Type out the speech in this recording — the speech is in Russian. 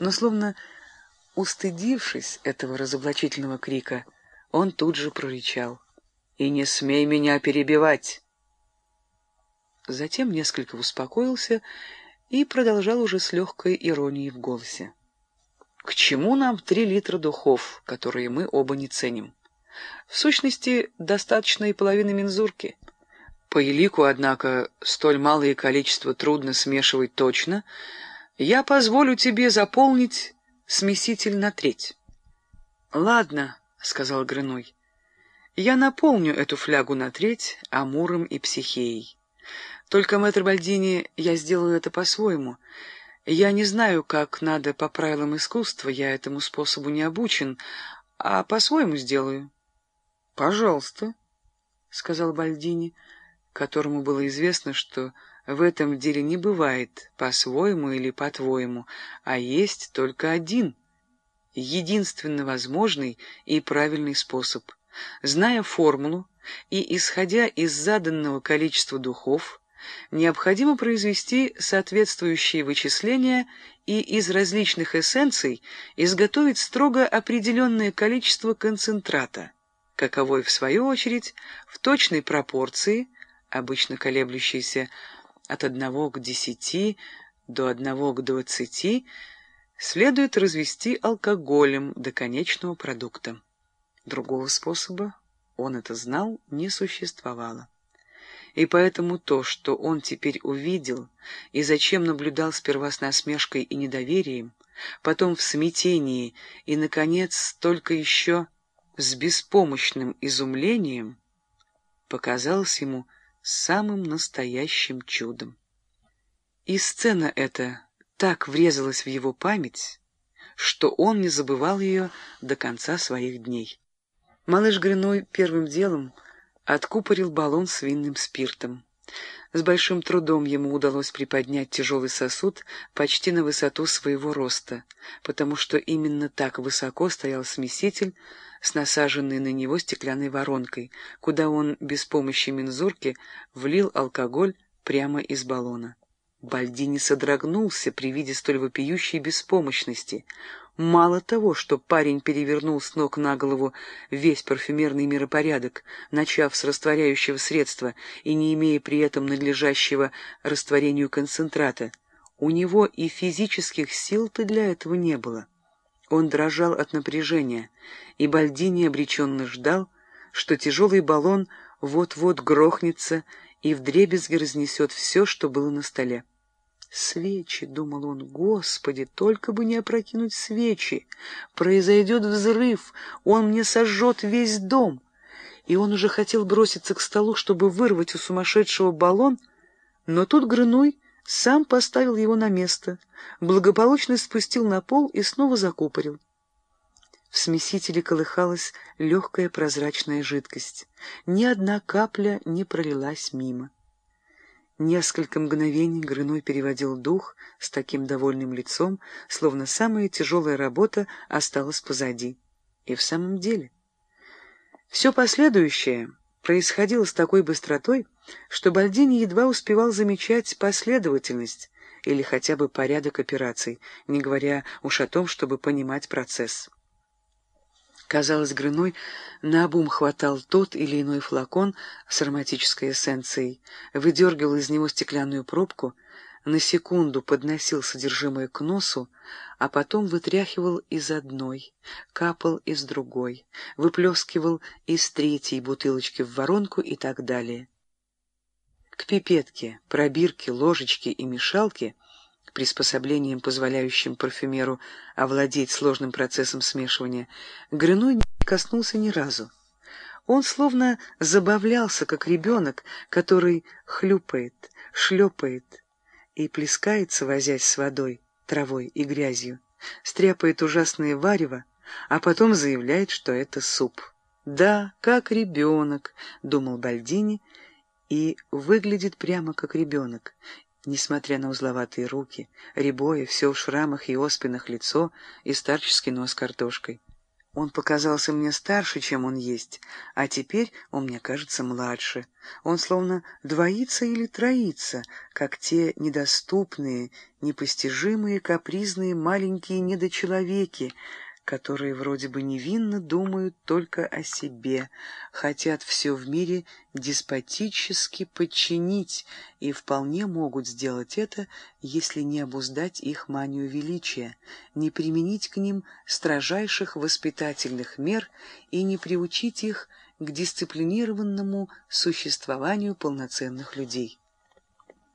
Но словно устыдившись этого разоблачительного крика, он тут же прорычал. «И не смей меня перебивать!» Затем несколько успокоился и продолжал уже с легкой иронией в голосе. «К чему нам три литра духов, которые мы оба не ценим? В сущности, достаточно и половины мензурки. По элику, однако, столь малое количество трудно смешивать точно. Я позволю тебе заполнить смеситель на треть». «Ладно», — сказал Грыной, — «я наполню эту флягу на треть амуром и психеей. Только, мэтр Бальдини, я сделаю это по-своему. Я не знаю, как надо по правилам искусства, я этому способу не обучен, а по-своему сделаю». «Пожалуйста», — сказал Бальдини, которому было известно, что в этом деле не бывает по-своему или по-твоему, а есть только один, единственно возможный и правильный способ. Зная формулу и исходя из заданного количества духов, необходимо произвести соответствующие вычисления и из различных эссенций изготовить строго определенное количество концентрата, каковой, в свою очередь, в точной пропорции, обычно колеблющейся от 1 к 10 до 1 к 20, следует развести алкоголем до конечного продукта. Другого способа, он это знал, не существовало и поэтому то, что он теперь увидел, и зачем наблюдал сперва с насмешкой и недоверием, потом в смятении и, наконец, только еще с беспомощным изумлением, показалось ему самым настоящим чудом. И сцена эта так врезалась в его память, что он не забывал ее до конца своих дней. Малыш Гряной первым делом — откупорил баллон с винным спиртом. С большим трудом ему удалось приподнять тяжелый сосуд почти на высоту своего роста, потому что именно так высоко стоял смеситель с насаженной на него стеклянной воронкой, куда он без помощи мензурки влил алкоголь прямо из баллона. Бальдини содрогнулся при виде столь вопиющей беспомощности. Мало того, что парень перевернул с ног на голову весь парфюмерный миропорядок, начав с растворяющего средства и не имея при этом надлежащего растворению концентрата, у него и физических сил-то для этого не было. Он дрожал от напряжения, и Бальдини обреченно ждал, что тяжелый баллон вот-вот грохнется и вдребезги разнесет все, что было на столе. Свечи, — думал он, — Господи, только бы не опрокинуть свечи. Произойдет взрыв, он мне сожжет весь дом. И он уже хотел броситься к столу, чтобы вырвать у сумасшедшего баллон, но тут Грыной сам поставил его на место, благополучно спустил на пол и снова закупорил. В смесителе колыхалась легкая прозрачная жидкость. Ни одна капля не пролилась мимо. Несколько мгновений Грыной переводил дух с таким довольным лицом, словно самая тяжелая работа осталась позади. И в самом деле... Все последующее происходило с такой быстротой, что Бальдини едва успевал замечать последовательность или хотя бы порядок операций, не говоря уж о том, чтобы понимать процесс. Казалось, Грыной наобум хватал тот или иной флакон с ароматической эссенцией, выдергивал из него стеклянную пробку, на секунду подносил содержимое к носу, а потом вытряхивал из одной, капал из другой, выплескивал из третьей бутылочки в воронку и так далее. К пипетке, пробирке, ложечке и мешалке — приспособлением, позволяющим парфюмеру овладеть сложным процессом смешивания, Грыной не коснулся ни разу. Он словно забавлялся, как ребенок, который хлюпает, шлепает и плескается, возясь с водой, травой и грязью, стряпает ужасное варево, а потом заявляет, что это суп. «Да, как ребенок», — думал Бальдини, и выглядит прямо как ребенок, Несмотря на узловатые руки, рябое, все в шрамах и оспинах лицо и старческий нос картошкой. Он показался мне старше, чем он есть, а теперь он мне кажется младше. Он словно двоится или троится, как те недоступные, непостижимые, капризные маленькие недочеловеки, которые вроде бы невинно думают только о себе, хотят все в мире деспотически подчинить и вполне могут сделать это, если не обуздать их манию величия, не применить к ним строжайших воспитательных мер и не приучить их к дисциплинированному существованию полноценных людей.